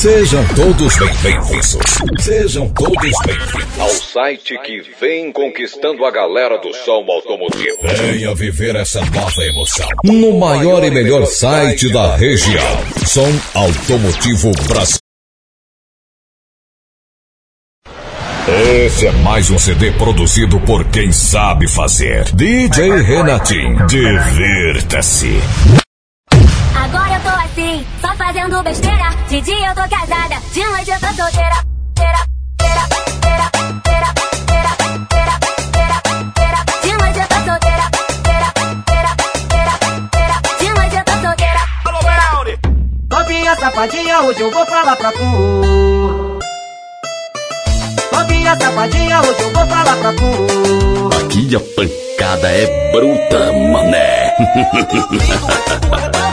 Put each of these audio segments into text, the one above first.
Sejam todos bem-vindos. Sejam todos bem-vindos ao site que vem conquistando a galera do som automotivo. Venha viver essa nova emoção no maior e melhor site da região. Som Automotivo Brasil. Esse é mais um CD produzido por quem sabe fazer. DJ Renatin, divirta-se. Assim, só fazendo besteira. De dia eu tô casada, de noite eu tô solteira. Teira. De noite eu tô solteira. De noite eu tô solteira. Alô, Melody! Hoje eu vou falar pra tu. Novinha sapadinha hoje eu vou falar pra tu. Aqui a pancada é bruta, mané.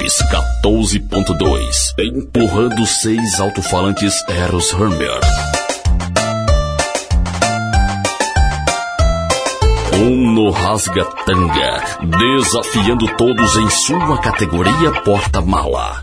Pisca 14.2, Empurrando seis alto-falantes Eros Hermer. Um no rasga-tanga, desafiando todos em sua categoria porta-mala.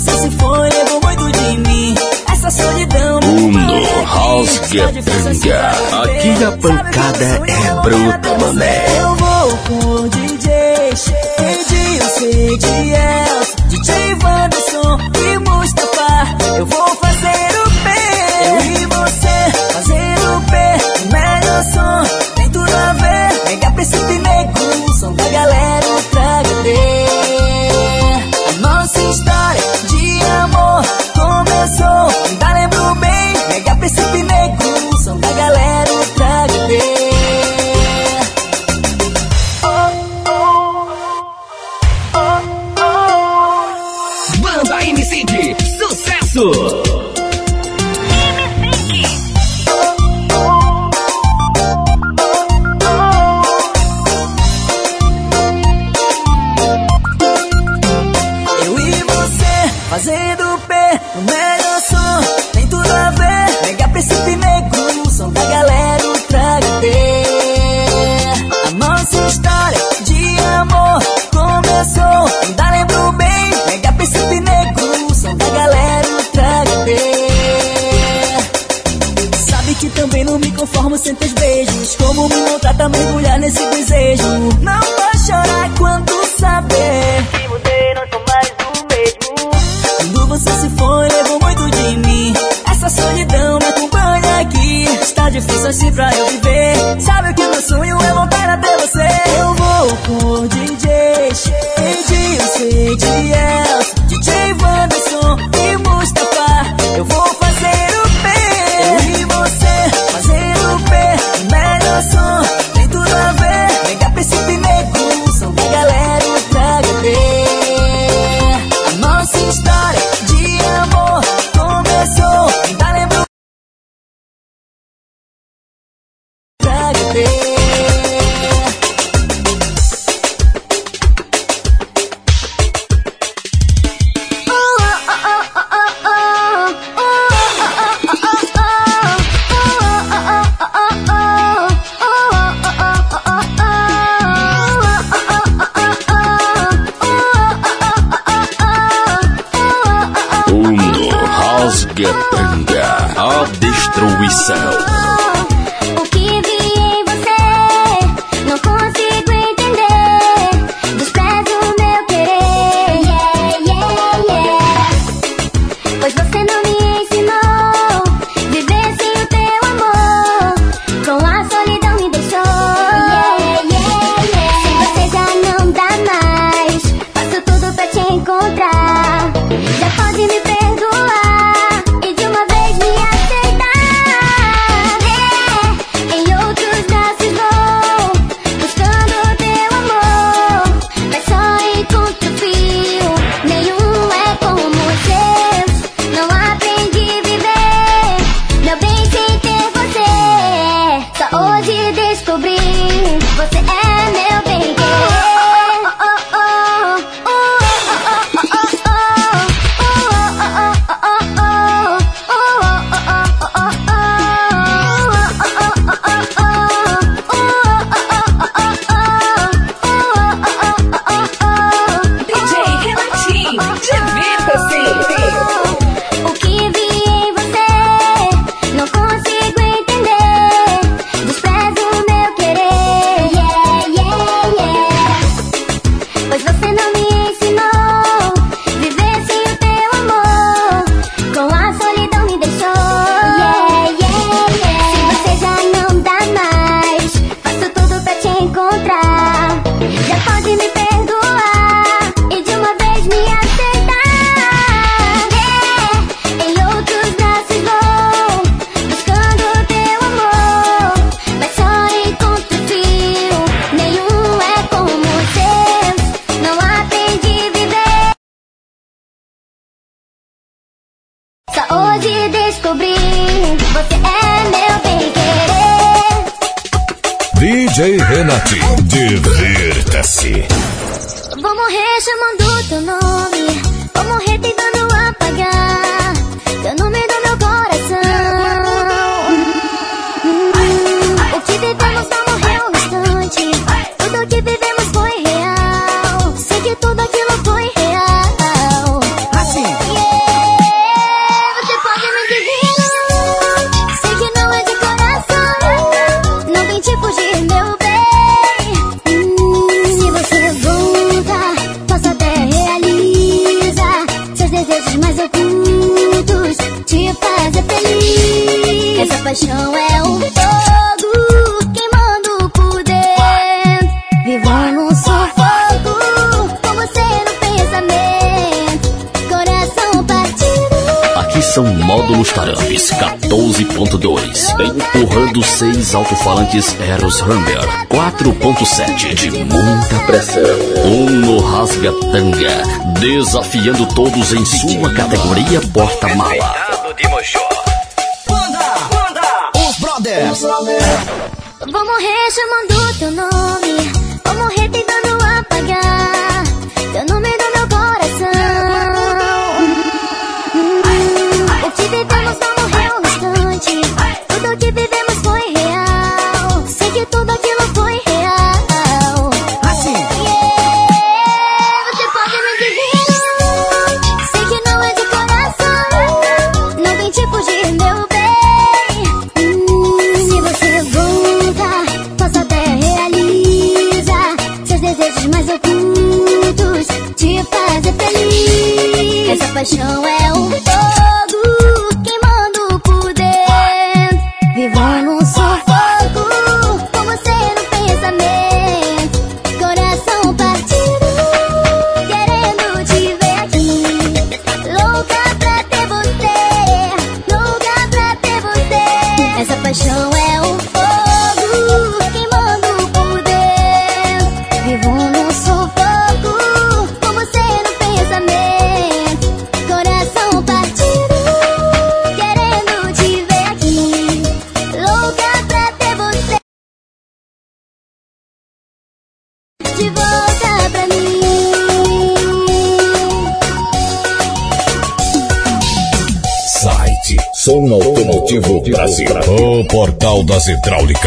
você se foi, levou muito de mim. Essa solidão Mundo House Gepanga. Aqui a pancada é bruta, mané. Eu vou com o DJ, DJ, eu sei DJ Wanderson. Volantes Eros Hammer 4.7 de muita pressão. no rasga tanga, desafiando todos em sua categoria porta-mala. Manda, os brothers. Vou morrer chamando das hidráulicas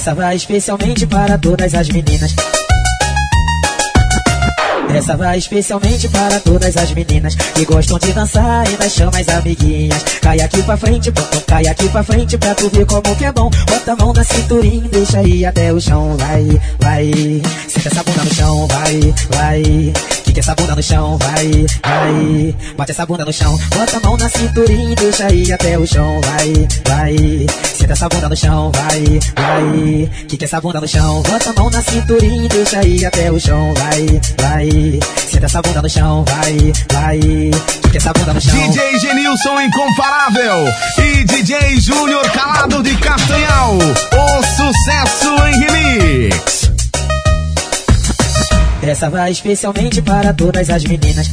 Essa vai especialmente para todas as meninas. Essa vai especialmente para todas as meninas que gostam de dançar e das chamas amiguinhas. Cai aqui pra frente, pum, cai aqui pra frente pra tu ver como que é bom. Bota a mão na cinturinha, deixa ir até o chão. Vai, vai, senta essa bunda no chão. Vai, vai, quica essa bunda no chão. Vai, vai, bate essa bunda no chão. Bota a mão na cinturinha, deixa ir até o chão. Vai, vai, senta essa bunda no chão. Vai, vai, quica essa bunda no chão. Bota a mão na cinturinha, deixa ir até o chão. Vai, vai, senta essa bunda no chão. Vai, vai, quica essa bunda no chão. DJ Genilson Incomparável e DJ Júnior Calado de Castanhal, o sucesso em remix. Essa vai especialmente para todas as meninas.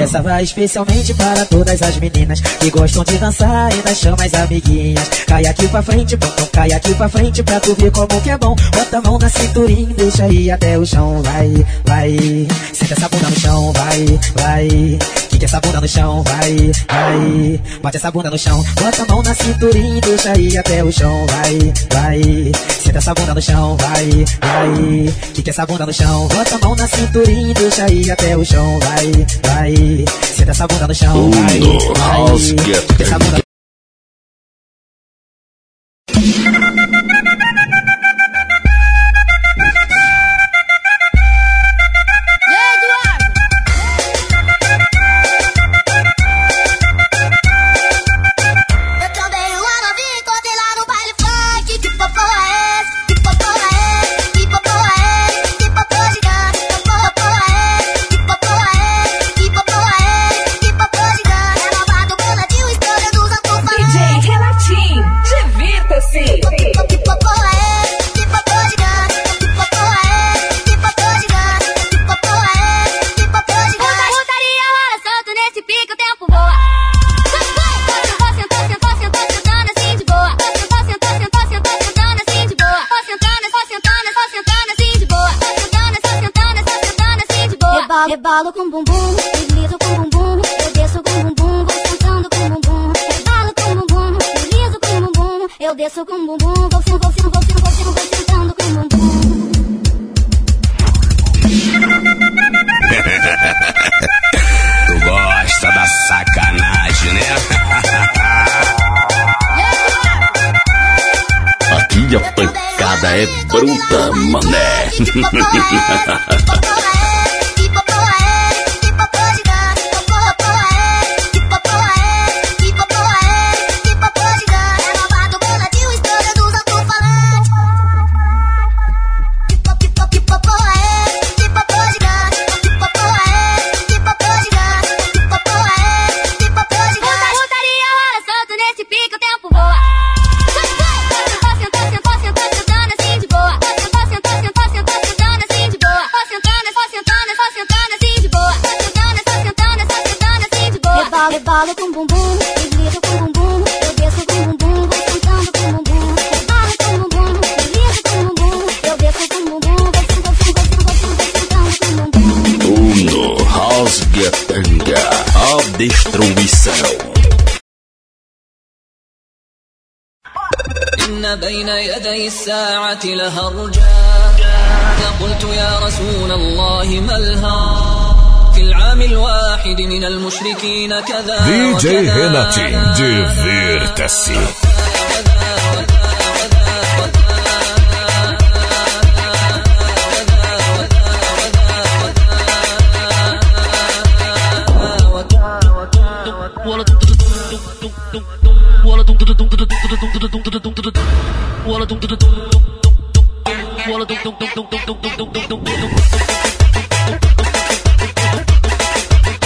Essa vai especialmente para todas as meninas que gostam de dançar e das chamas amiguinhas. Cai aqui pra frente, pum, cai aqui pra frente pra tu ver como que é bom. Bota a mão na cinturinha, deixa ir até o chão. Vai, vai, senta essa bunda no chão. Vai, vai, quica essa bunda no chão. Vai, vai, bate essa bunda no chão. Bota a mão na cinturinha, deixa ir até o chão. Vai, vai, senta essa bunda no chão. Vai, vai, quica essa bunda no chão. Bota a mão na cinturinha, deixa ir até o chão. Vai, vai, senta essa bunda no chão. Vai, vai, quica essa bunda Eu Rebalo com bumbum, deslizo com bumbum. Eu desço com bumbum, vou sentando com bumbum. Rebalo com bumbum, deslizo com bumbum. Eu desço com bumbum, vou sim, vou sim, vou sim, vou sentando com bumbum. Tu gosta da sacanagem, né? Aqui a pancada é bruta, mané. لها لهرجا فقلت يا رسول الله ما في العام الواحد من المشركين كذا DJ Renati, divirta-se.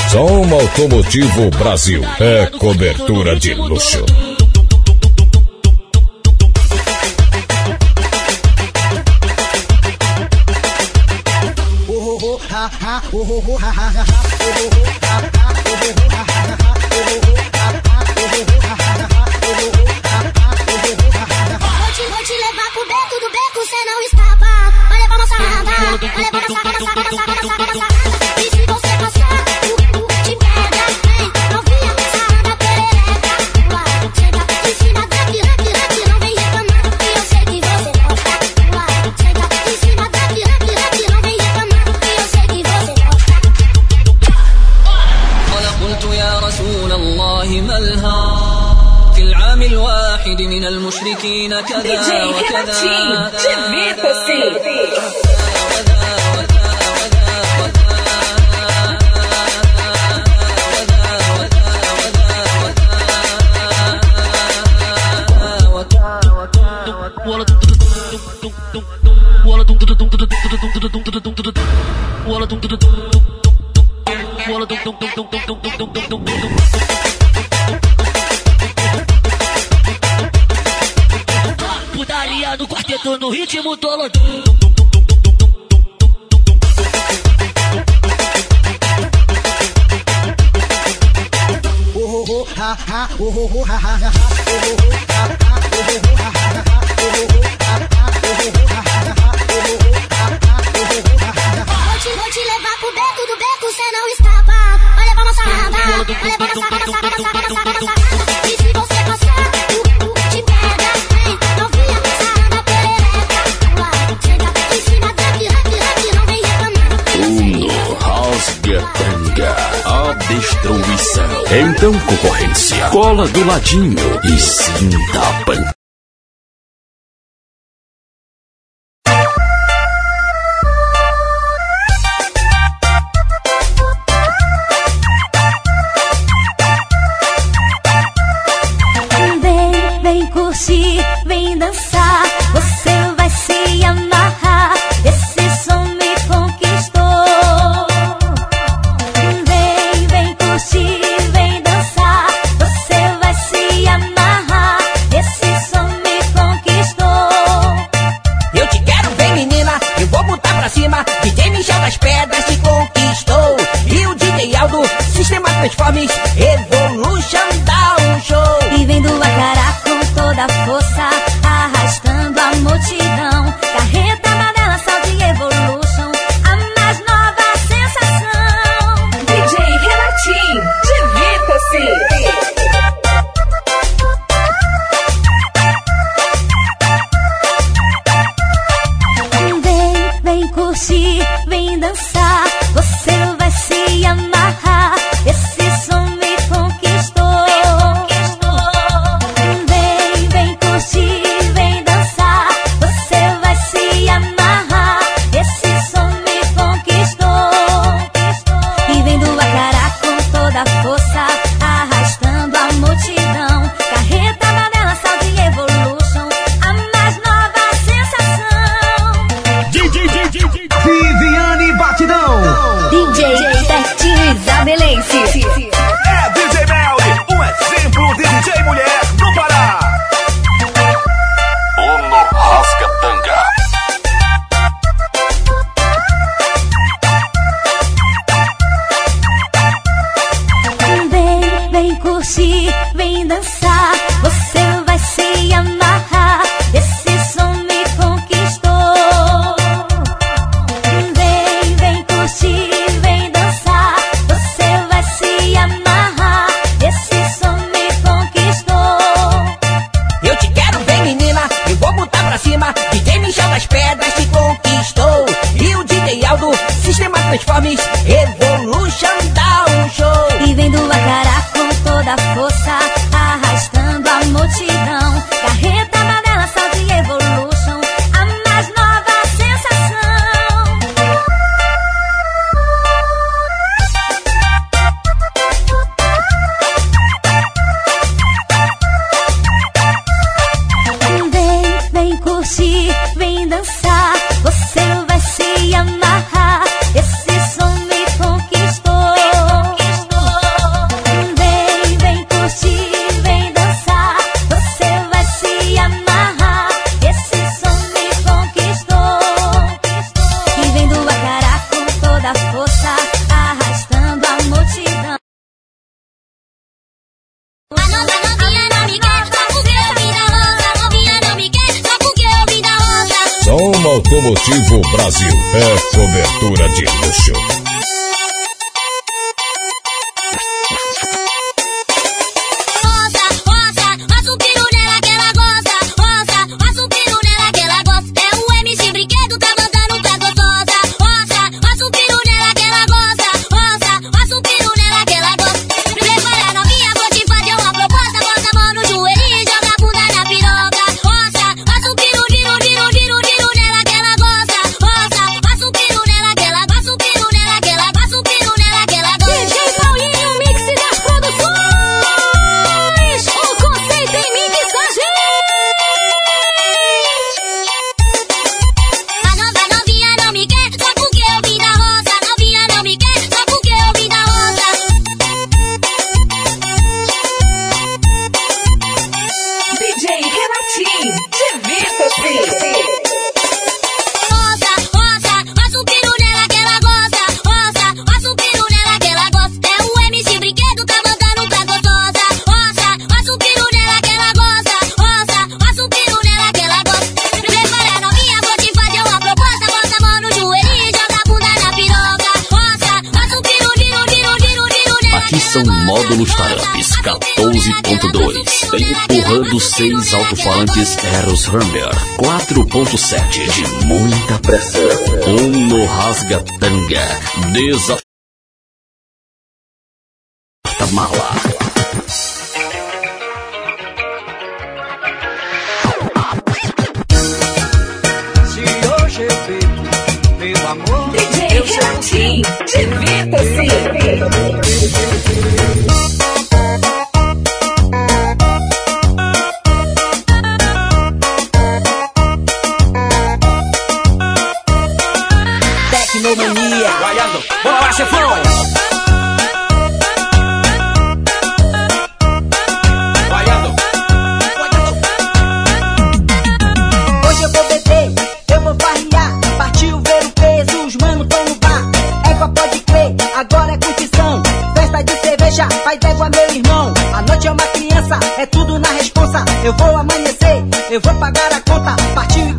Som Automotivo Brasil é cobertura de luxo. Oh, oh, oh, ha, ha, oh, oh, oh ha, ha, ha, oh, oh, oh. Oh. ho, ho. Então, concorrência, cola do ladinho e sinta a. pelas pedras se conquistou. E o DJ Aldo, Sistema Transformes, Evolution. excelência. Sim, divirta-se! Tecnomania, Baiano, bora chefão! inveja, faz égua meu irmão. A noite é uma criança, é tudo na responsa. Eu vou amanhecer, eu vou pagar a conta. Partiu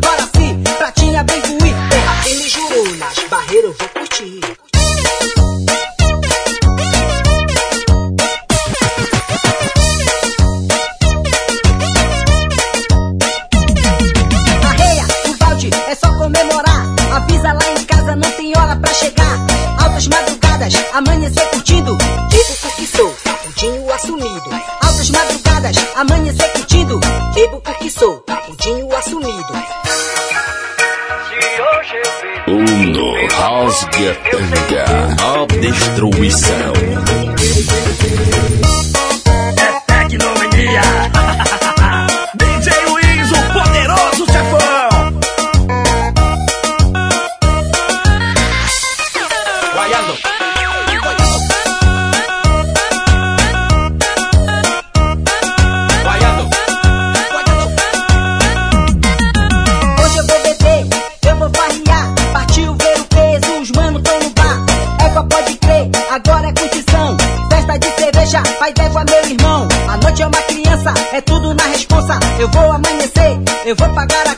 Gatanga, a destruição. Eu vou pagar a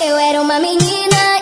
Eu era uma menina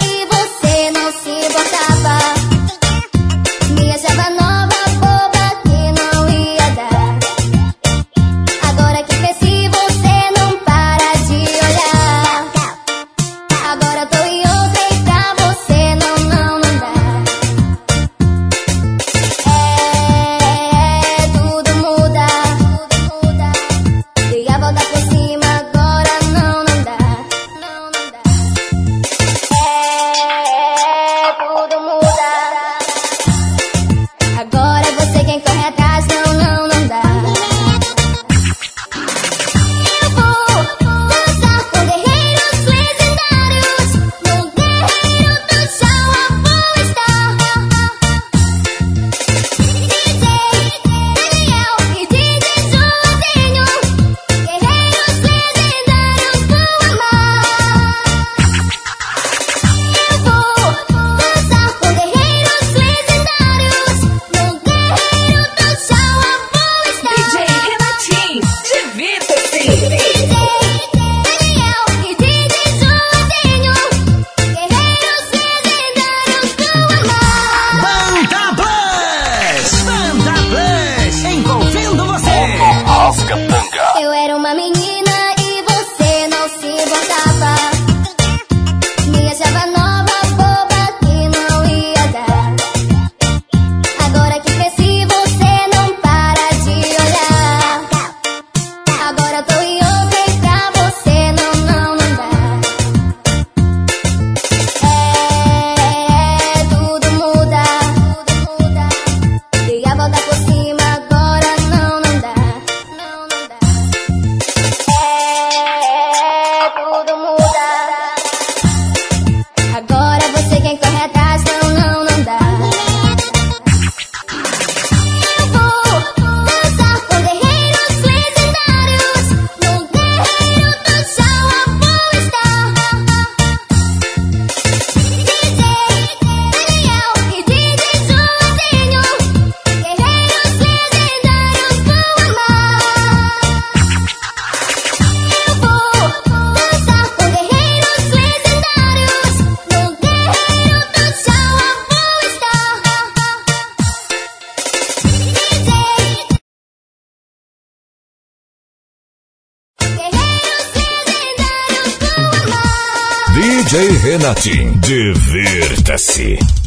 Renatinho, divirta-se.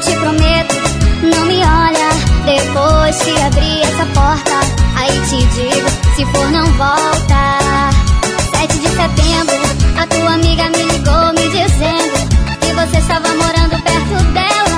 te prometo, não me olha depois que abrir essa porta. Aí te digo, se for não volta. 7 de setembro, a tua amiga me ligou me dizendo que você estava morando perto dela.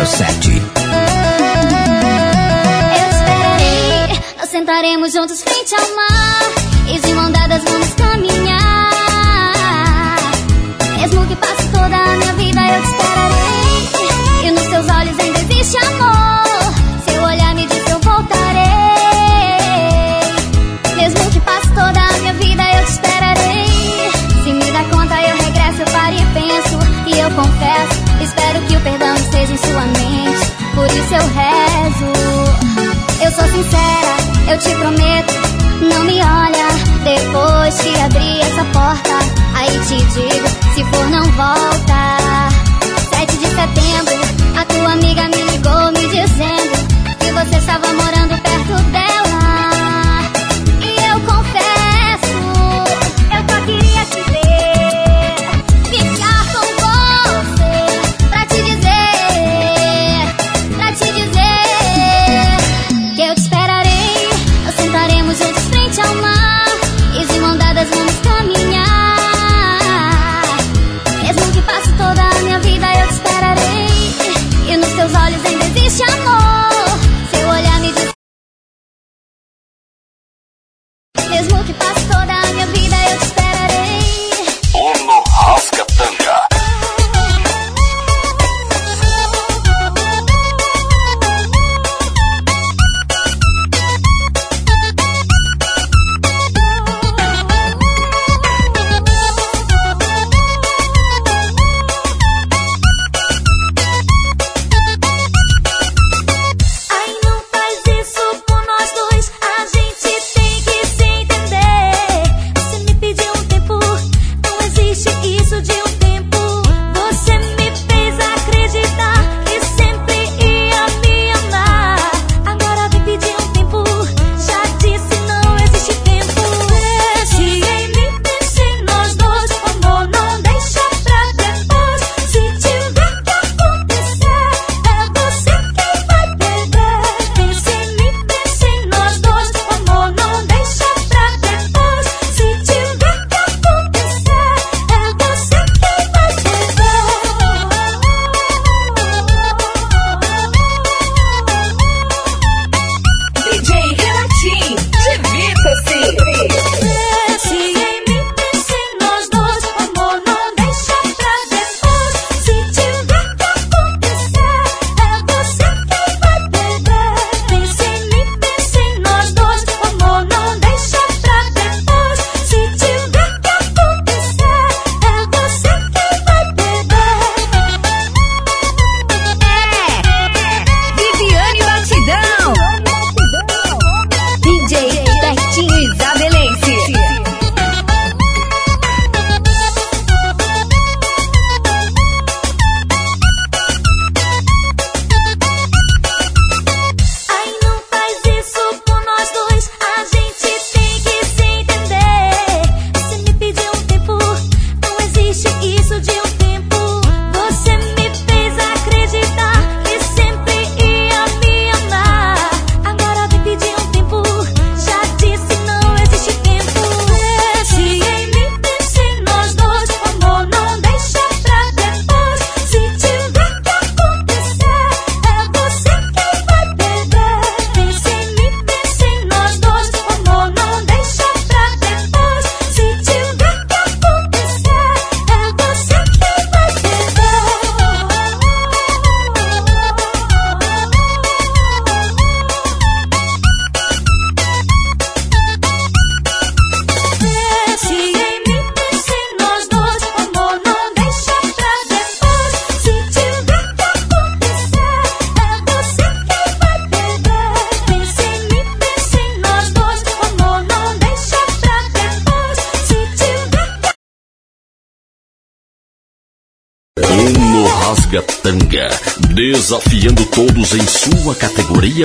Eu esperarei, nós sentaremos juntos frente ao mar. E de mão dadas vamos caminhar. Mesmo que passe toda a minha vida, eu te esperarei. E nos seus olhos em sincera, eu te prometo, não me olha. Depois te abrir essa porta, aí te digo, se for não volta. 7 de setembro, a tua amiga me ligou me dizendo que você estava morando perto dela.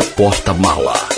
Porta-mala.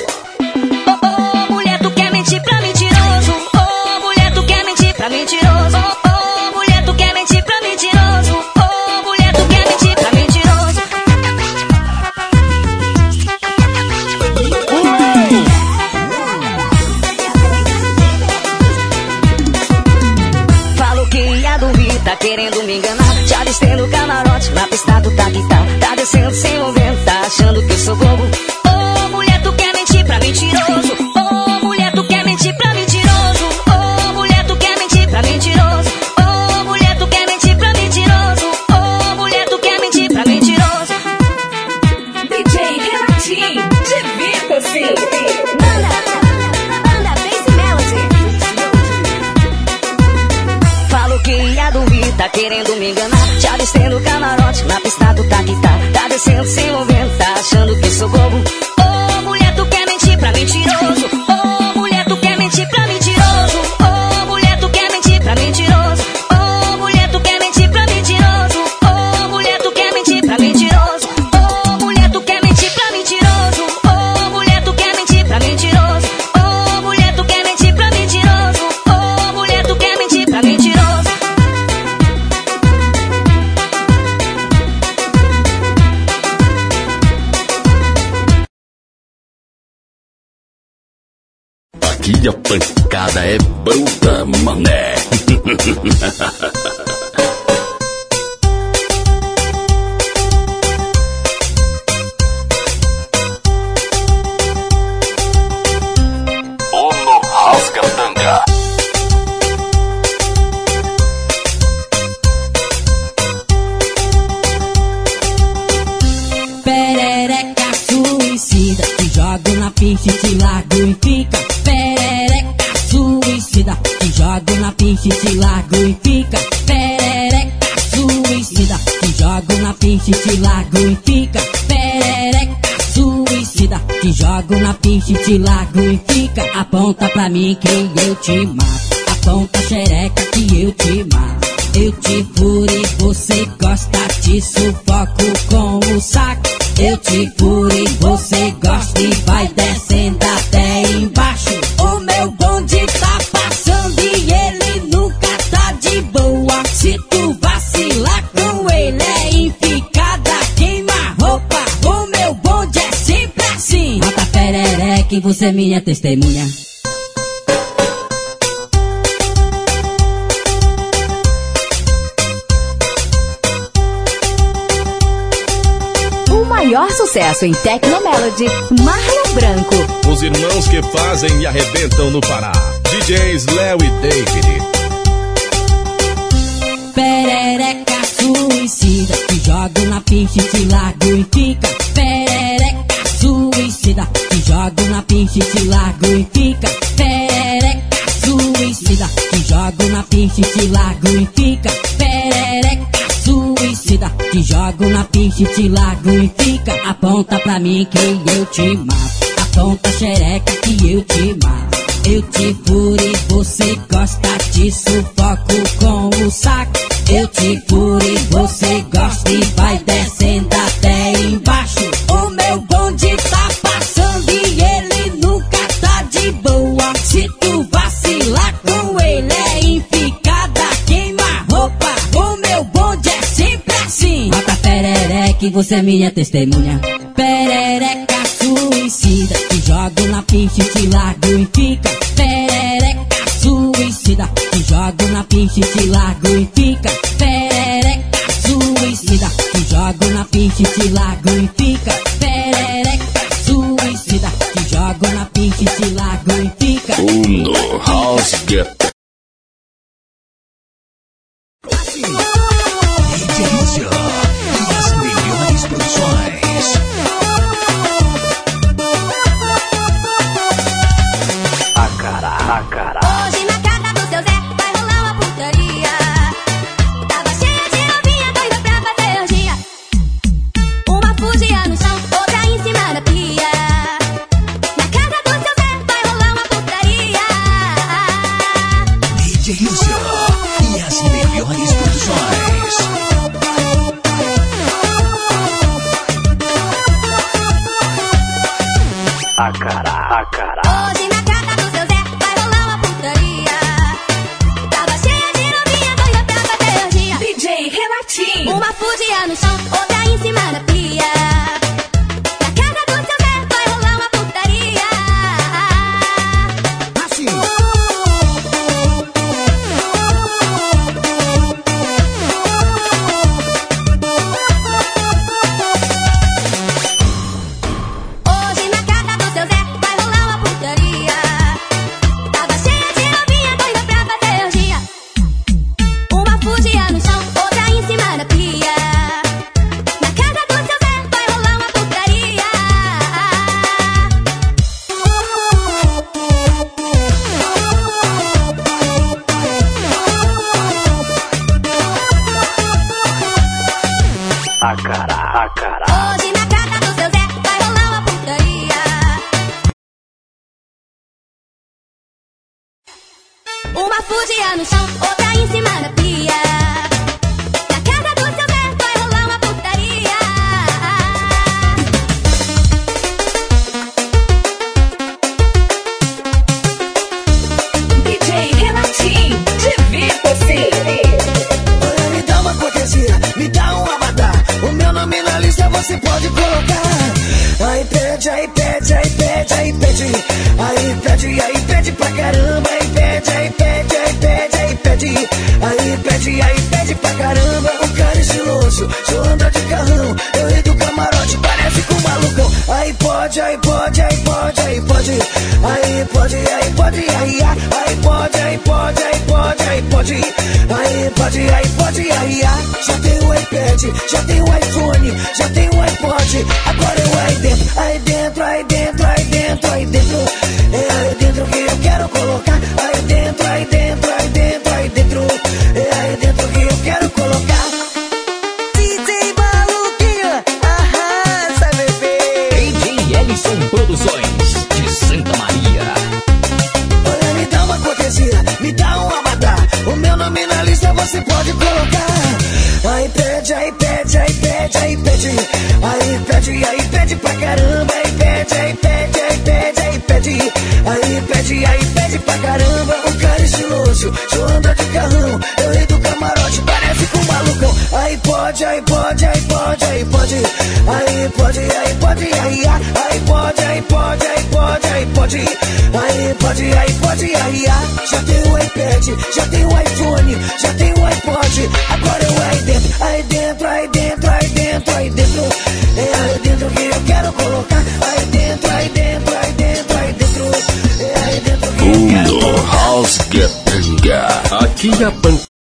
Boa. Se tu vacilar com ele é enficada, queima roupa. O meu bonde é sempre assim. Bota perereca e você é minha testemunha. O maior sucesso em Tecnomelody, Marlon Branco. Os irmãos que fazem e arrebentam no Pará. DJs Léo e David. Perereca suicida, te jogo na pista e te largo e fica. Perereca suicida, te jogo na pista e te largo e fica. Perereca suicida, te jogo na pista e te largo e fica. Perereca suicida, te jogo na pista e te largo e fica. Aponta pra mim que eu te mato. Aponta xereca que eu te mato. Eu te furo e você gosta, te sufoco com o saco. Eu te furo e você gosta e vai descendo até embaixo. O meu bonde tá passando e ele nunca tá de boa. Se tu vacilar com ele é enficada, queima roupa. O meu bonde é sempre assim. Bota perereca você é minha testemunha. Perereca suicida, te jogo na pista e te largo e fica. Perereca suicida, te jogo na pista e te largo e fica. Perereca suicida, te jogo na pista e te largo e fica. Perereca suicida, te jogo na pista e te largo e fica. Ono Rasgatanga. DJ pode, aí pode, aí pode, aí pode, aí pode, aí pode, aí aí pode, aí pode, aí pode, aí pode, aí pode, aí pode, aí já tem o iPad, já tem o iPhone, já tem o iPod, agora eu aí dentro, aí dentro, aí dentro, aí dentro, aí dentro. pede, aí pede pra caramba, aí pede, aí pede, aí pede, aí pede, aí pede, aí pede pra caramba. O cara é estiloso, João anda de carrão, eu rei do camarote, parece com um malucão. Aí pode, aí pode, aí pode, aí pode, aí pode, aí pode, aí ah, aí pode, aí pode, aí pode, aí pode, aí pode, aí pode, aí ah, já tem o iPad, já tem o iPhone, já tem o iPod, agora é eu aí dentro, aí dentro, aí Garcia punk.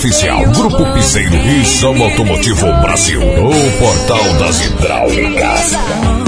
oficial Grupo Piseiro e São Automotivo Brasil, o portal das hidráulicas.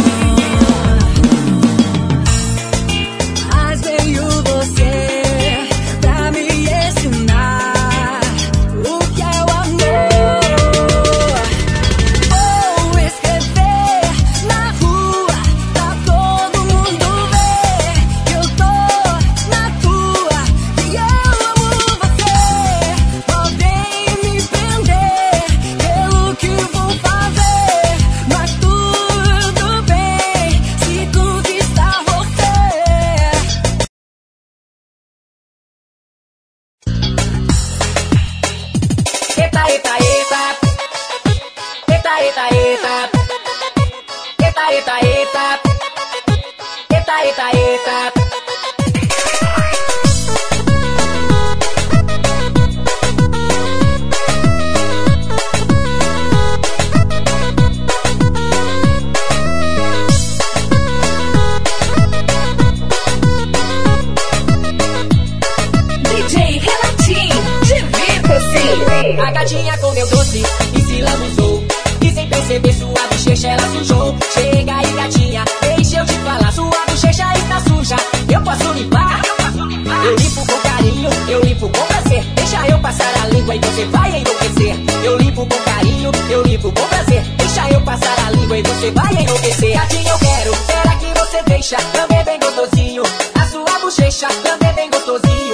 com prazer. Deixa eu passar a língua e você vai enlouquecer. Assim eu quero, será que você deixa? Também bem gostosinho. A sua bochecha também bem gostosinho.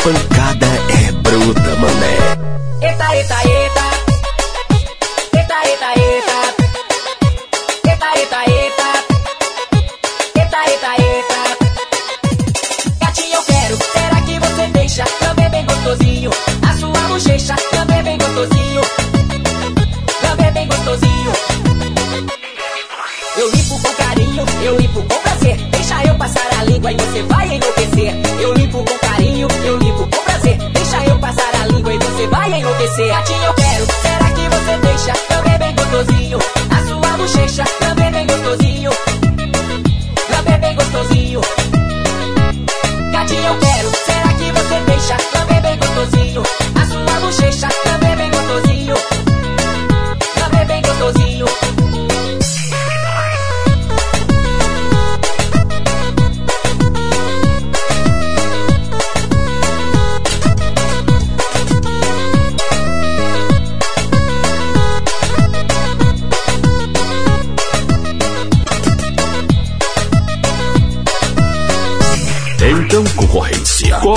open.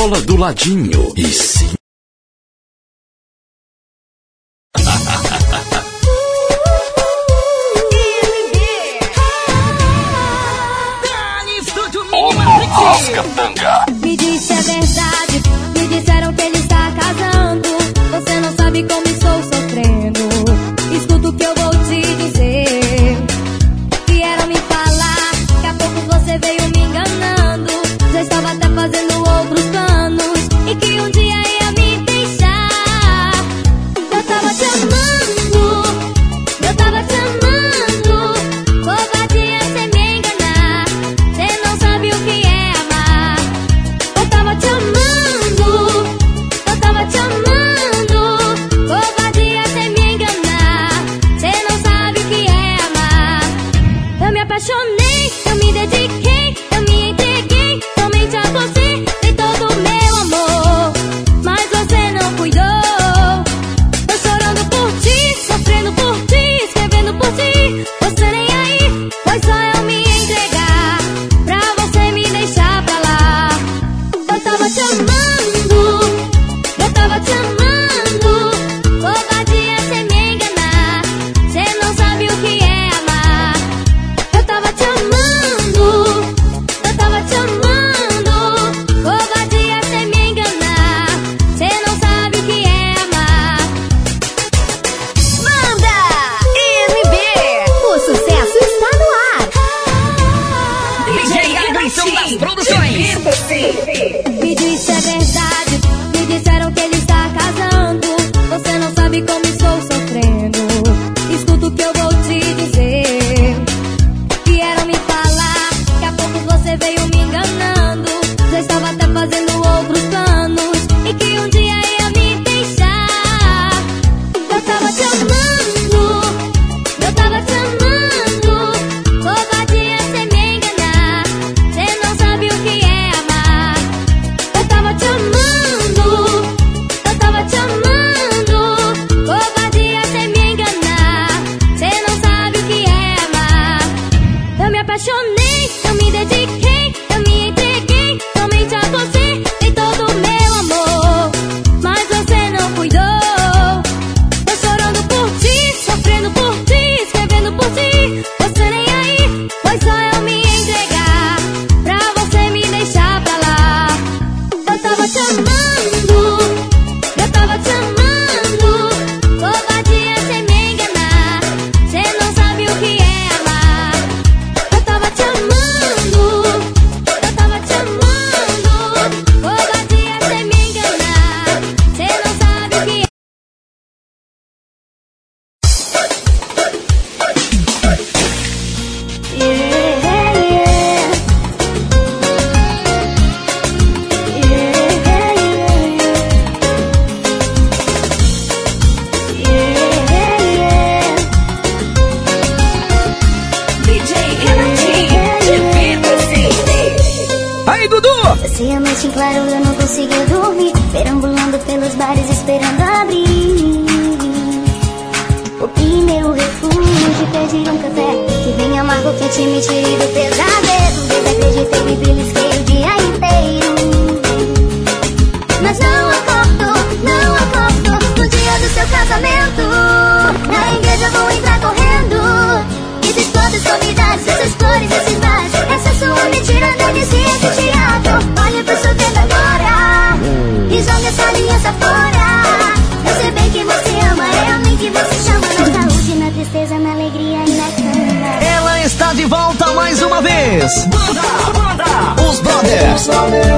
escola do ladinho. E sim. Uma vez. Banda, banda, os brothers.